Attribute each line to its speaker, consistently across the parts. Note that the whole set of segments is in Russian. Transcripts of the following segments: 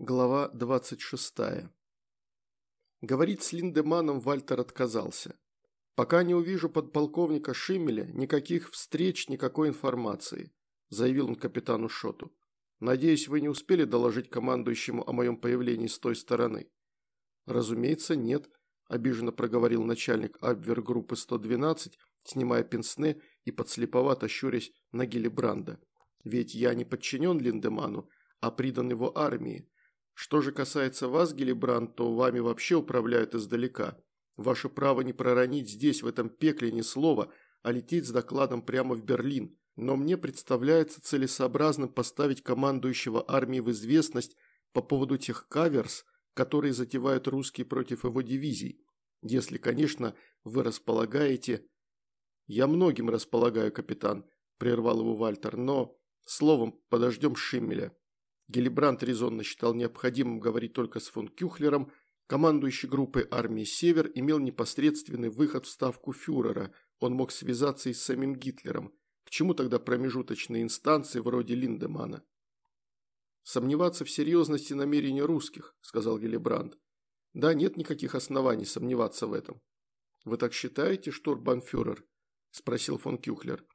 Speaker 1: Глава 26. Говорить с Линдеманом Вальтер отказался. «Пока не увижу подполковника Шимеля, никаких встреч, никакой информации», – заявил он капитану Шоту. «Надеюсь, вы не успели доложить командующему о моем появлении с той стороны?» «Разумеется, нет», – обиженно проговорил начальник Абвер-группы 112, снимая пенсне и подслеповато щурясь на Гиллибранда. «Ведь я не подчинен Линдеману, а придан его армии. Что же касается вас, Гелибранд, то вами вообще управляют издалека. Ваше право не проронить здесь, в этом пекле, ни слова, а лететь с докладом прямо в Берлин. Но мне представляется целесообразным поставить командующего армией в известность по поводу тех каверс, которые затевают русские против его дивизий. Если, конечно, вы располагаете... Я многим располагаю, капитан, прервал его Вальтер, но... Словом, подождем Шиммеля. Гелибрант резонно считал необходимым говорить только с фон Кюхлером, командующий группой армии «Север» имел непосредственный выход в ставку фюрера, он мог связаться и с самим Гитлером. К чему тогда промежуточные инстанции вроде Линдемана? «Сомневаться в серьезности намерений русских», – сказал Гелибранд. «Да, нет никаких оснований сомневаться в этом». «Вы так считаете, штурбанфюрер?» – спросил фон Кюхлер.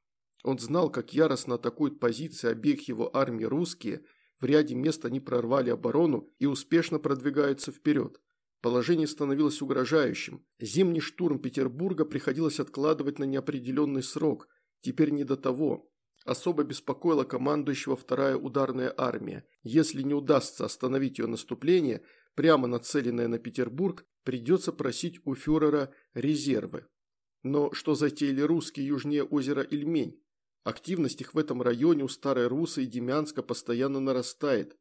Speaker 1: Он знал, как яростно атакуют позиции обеих его армий русские – в ряде мест они прорвали оборону и успешно продвигаются вперед. Положение становилось угрожающим. Зимний штурм Петербурга приходилось откладывать на неопределенный срок. Теперь не до того. Особо беспокоила командующего вторая ударная армия. Если не удастся остановить ее наступление, прямо нацеленное на Петербург, придется просить у фюрера резервы. Но что затеяли русские южнее озера Ильмень? Активность их в этом районе у Старой Русы и Демянска постоянно нарастает.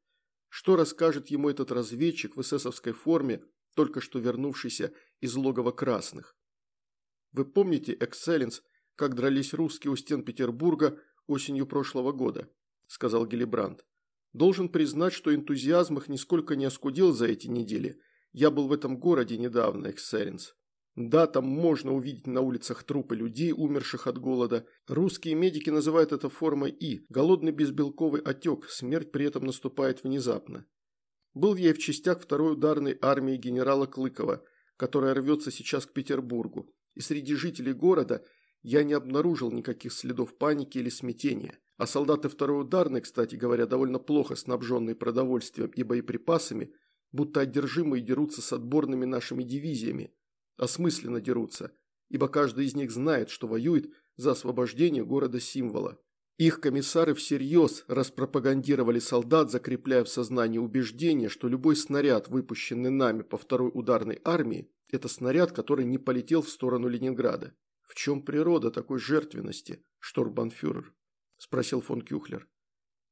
Speaker 1: Что расскажет ему этот разведчик в эсэсовской форме, только что вернувшийся из логова красных? Вы помните, Экселленс, как дрались русские у стен Петербурга осенью прошлого года? Сказал Гелибранд. Должен признать, что энтузиазм их нисколько не оскудил за эти недели. Я был в этом городе недавно, Экселленс. Да, там можно увидеть на улицах трупы людей, умерших от голода. Русские медики называют это формой И – голодный безбелковый отек, смерть при этом наступает внезапно. Был я и в частях второй ударной армии генерала Клыкова, которая рвется сейчас к Петербургу, и среди жителей города я не обнаружил никаких следов паники или смятения. А солдаты второй ударной, кстати говоря, довольно плохо снабженные продовольствием и боеприпасами, будто одержимые дерутся с отборными нашими дивизиями, осмысленно дерутся, ибо каждый из них знает, что воюет за освобождение города-символа. Их комиссары всерьез распропагандировали солдат, закрепляя в сознании убеждение, что любой снаряд, выпущенный нами по второй ударной армии, это снаряд, который не полетел в сторону Ленинграда. «В чем природа такой жертвенности, штурбанфюрер?» – спросил фон Кюхлер.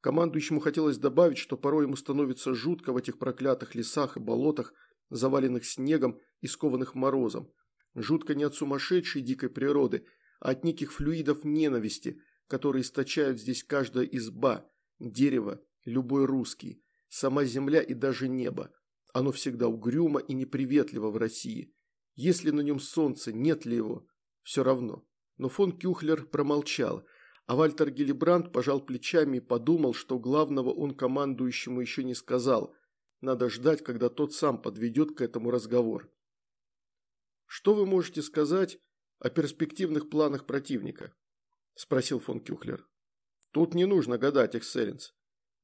Speaker 1: Командующему хотелось добавить, что порой ему становится жутко в этих проклятых лесах и болотах, заваленных снегом и скованных морозом. Жутко не от сумасшедшей дикой природы, а от неких флюидов ненависти, которые источают здесь каждая изба, дерево, любой русский, сама земля и даже небо. Оно всегда угрюмо и неприветливо в России. Если на нем солнце, нет ли его, все равно. Но фон Кюхлер промолчал, а Вальтер Гиллибранд пожал плечами и подумал, что главного он командующему еще не сказал – надо ждать, когда тот сам подведет к этому разговор. «Что вы можете сказать о перспективных планах противника?» – спросил фон Кюхлер. «Тут не нужно гадать, экселленс.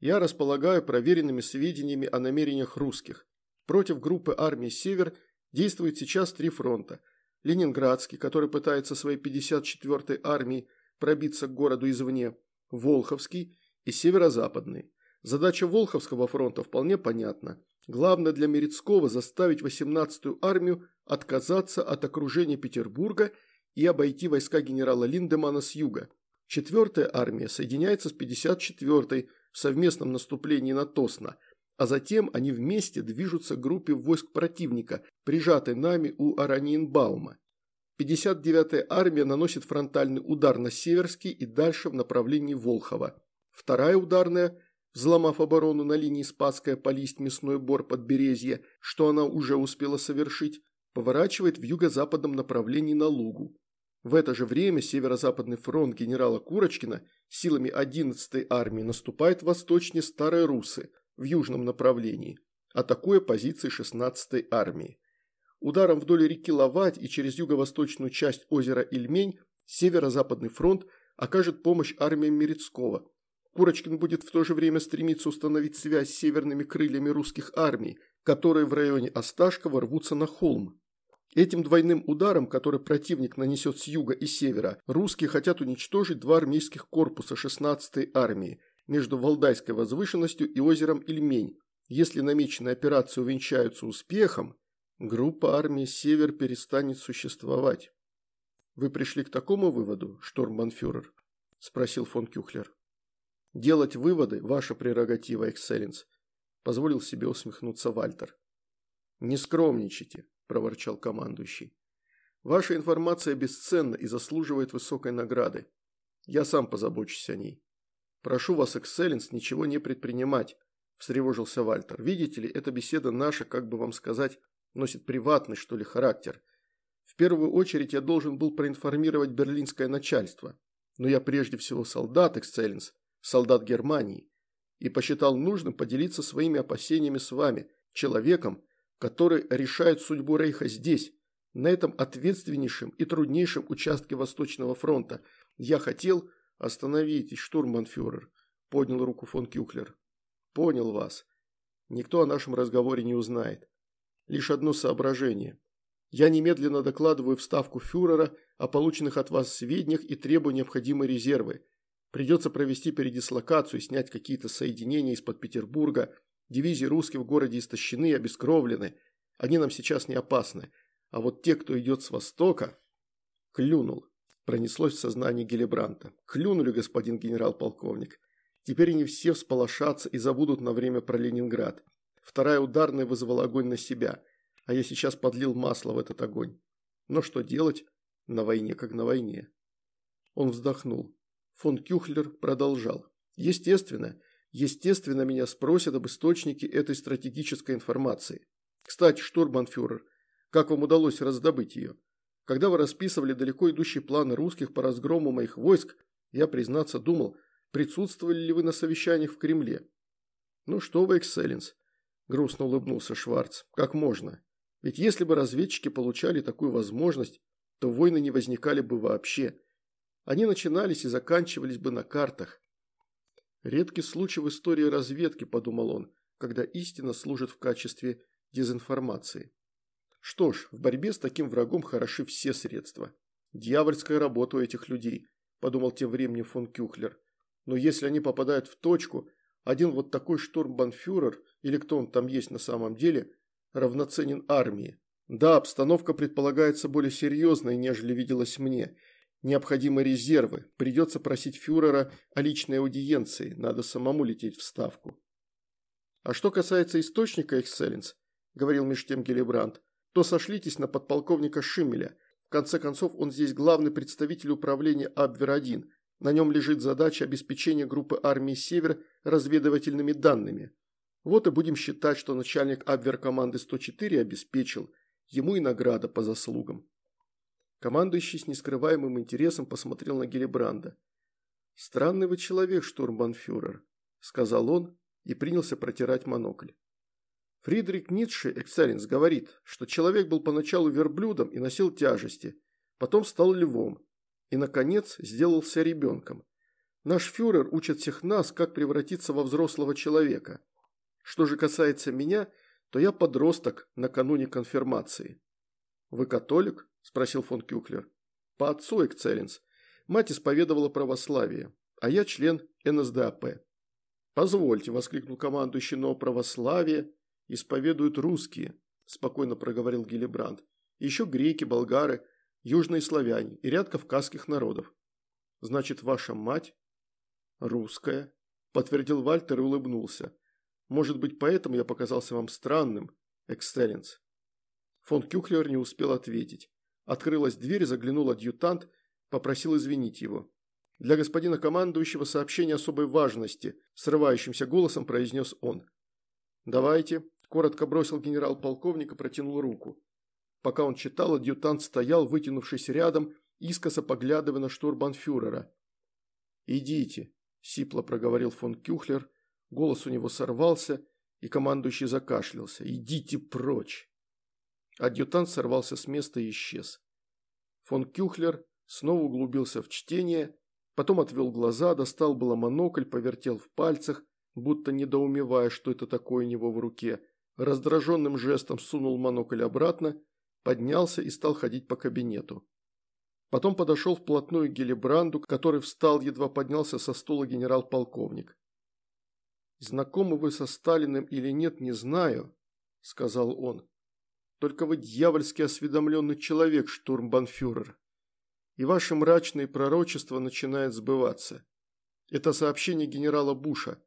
Speaker 1: Я располагаю проверенными сведениями о намерениях русских. Против группы армии «Север» действует сейчас три фронта. Ленинградский, который пытается своей 54-й армией пробиться к городу извне, Волховский и Северо-Западный. Задача Волховского фронта вполне понятна. Главное для Мерецкого заставить 18-ю армию отказаться от окружения Петербурга и обойти войска генерала Линдемана с юга. Четвертая армия соединяется с 54-й в совместном наступлении на Тосно, а затем они вместе движутся к группе войск противника, прижатой нами у Араньенбаума. 59-я армия наносит фронтальный удар на Северский и дальше в направлении Волхова. Вторая ударная – взломав оборону на линии Спасская Полисть Мясной Бор Подберезье, что она уже успела совершить, поворачивает в юго-западном направлении на Лугу. В это же время северо-западный фронт генерала Курочкина силами 11-й армии наступает восточнее Старой Русы в южном направлении атакуя позиции 16-й армии. Ударом вдоль реки Лавать и через юго-восточную часть озера Ильмень Северо-Западный фронт окажет помощь армиям Мерецкого. Курочкин будет в то же время стремиться установить связь с северными крыльями русских армий, которые в районе Осташкова рвутся на холм. Этим двойным ударом, который противник нанесет с юга и севера, русские хотят уничтожить два армейских корпуса 16-й армии между Валдайской возвышенностью и озером Ильмень. Если намеченные операции увенчаются успехом, группа армии «Север» перестанет существовать. «Вы пришли к такому выводу, штурмбанфюрер?» – спросил фон Кюхлер. «Делать выводы – ваша прерогатива, экселленс», – позволил себе усмехнуться Вальтер. «Не скромничайте», – проворчал командующий. «Ваша информация бесценна и заслуживает высокой награды. Я сам позабочусь о ней. Прошу вас, экселленс, ничего не предпринимать», – встревожился Вальтер. «Видите ли, эта беседа наша, как бы вам сказать, носит приватный, что ли, характер. В первую очередь я должен был проинформировать берлинское начальство. Но я прежде всего солдат, экселленс, солдат Германии, и посчитал нужным поделиться своими опасениями с вами, человеком, который решает судьбу Рейха здесь, на этом ответственнейшем и труднейшем участке Восточного фронта. Я хотел... Остановитесь, штурманфюрер, поднял руку фон Кюхлер. Понял вас. Никто о нашем разговоре не узнает. Лишь одно соображение. Я немедленно докладываю в ставку фюрера о полученных от вас сведениях и требую необходимые резервы. Придется провести передислокацию и снять какие-то соединения из-под Петербурга. Дивизии русских в городе истощены и обескровлены. Они нам сейчас не опасны. А вот те, кто идет с востока... Клюнул. Пронеслось в сознании Гелебранта. Клюнули, господин генерал-полковник. Теперь они все всполошатся и забудут на время про Ленинград. Вторая ударная вызвала огонь на себя а я сейчас подлил масло в этот огонь. Но что делать? На войне как на войне. Он вздохнул. Фон Кюхлер продолжал. Естественно, естественно меня спросят об источнике этой стратегической информации. Кстати, штурманфюрер, как вам удалось раздобыть ее? Когда вы расписывали далеко идущие планы русских по разгрому моих войск, я, признаться, думал, присутствовали ли вы на совещаниях в Кремле. Ну что вы, экселленс, грустно улыбнулся Шварц, как можно? Ведь если бы разведчики получали такую возможность, то войны не возникали бы вообще. Они начинались и заканчивались бы на картах. Редкий случай в истории разведки, подумал он, когда истина служит в качестве дезинформации. Что ж, в борьбе с таким врагом хороши все средства. Дьявольская работа у этих людей, подумал тем временем фон Кюхлер. Но если они попадают в точку, один вот такой штурмбанфюрер, или кто он там есть на самом деле – равноценен армии. Да, обстановка предполагается более серьезной, нежели виделось мне. Необходимы резервы, придется просить фюрера о личной аудиенции, надо самому лететь в Ставку. А что касается источника, экселленс, говорил меж тем Гелебранд, то сошлитесь на подполковника Шиммеля. В конце концов, он здесь главный представитель управления Абвер-1. На нем лежит задача обеспечения группы армии «Север» разведывательными данными. Вот и будем считать, что начальник Абвер-команды 104 обеспечил, ему и награда по заслугам. Командующий с нескрываемым интересом посмотрел на Гелебранда. «Странный вы человек, штурмбанфюрер», – сказал он и принялся протирать монокль. Фридрих Ницше, экселленс, говорит, что человек был поначалу верблюдом и носил тяжести, потом стал львом и, наконец, сделался ребенком. Наш фюрер учит всех нас, как превратиться во взрослого человека. Что же касается меня, то я подросток накануне конфирмации. «Вы католик?» – спросил фон Кюхлер. «По отцу, экцелленс. Мать исповедовала православие, а я член НСДАП». «Позвольте», – воскликнул командующий, – «но православие исповедуют русские», – спокойно проговорил Гиллибранд. «Еще греки, болгары, южные славяне и ряд кавказских народов». «Значит, ваша мать?» «Русская», – подтвердил Вальтер и улыбнулся. Может быть, поэтому я показался вам странным, эксцелленс?» Фон Кюхлер не успел ответить. Открылась дверь, заглянул адъютант, попросил извинить его. «Для господина командующего сообщение особой важности», срывающимся голосом произнес он. «Давайте», – коротко бросил генерал-полковник и протянул руку. Пока он читал, адъютант стоял, вытянувшись рядом, искоса поглядывая на штурбанфюрера. «Идите», – сипло проговорил фон Кюхлер, Голос у него сорвался, И командующий закашлялся. «Идите прочь!» Адъютант сорвался с места и исчез. Фон Кюхлер снова углубился в чтение, потом отвел глаза, достал было монокль, повертел в пальцах, будто недоумевая, что это такое у него в руке, раздраженным жестом сунул монокль обратно, поднялся и стал ходить по кабинету. Потом подошел вплотную к Гелибранду, который встал, едва поднялся со стула генерал-полковник. «Знакомы вы со Сталиным или нет, не знаю», – сказал он. «Только вы дьявольски осведомленный человек, штурмбанфюрер. И ваше мрачное пророчество начинает сбываться. Это сообщение генерала Буша.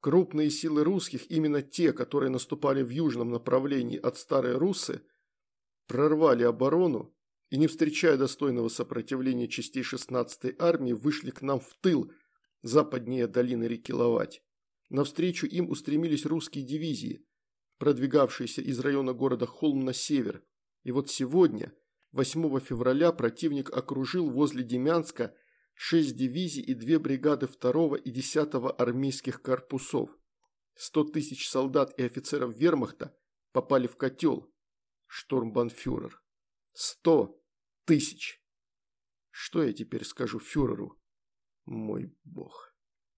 Speaker 1: Крупные силы русских, именно те, которые наступали в южном направлении от Старой Руссы, прорвали оборону и, не встречая достойного сопротивления частей 16-й армии, вышли к нам в тыл, западнее долины реки Ловать. Навстречу им устремились русские дивизии, продвигавшиеся из района города Холм на север. И вот сегодня, 8 февраля, противник окружил возле Демянска шесть дивизий и две бригады 2 и 10 армейских корпусов. 100 тысяч солдат и офицеров вермахта попали в котел. Штурмбанфюрер. 100 тысяч. Что я теперь скажу фюреру? Мой бог.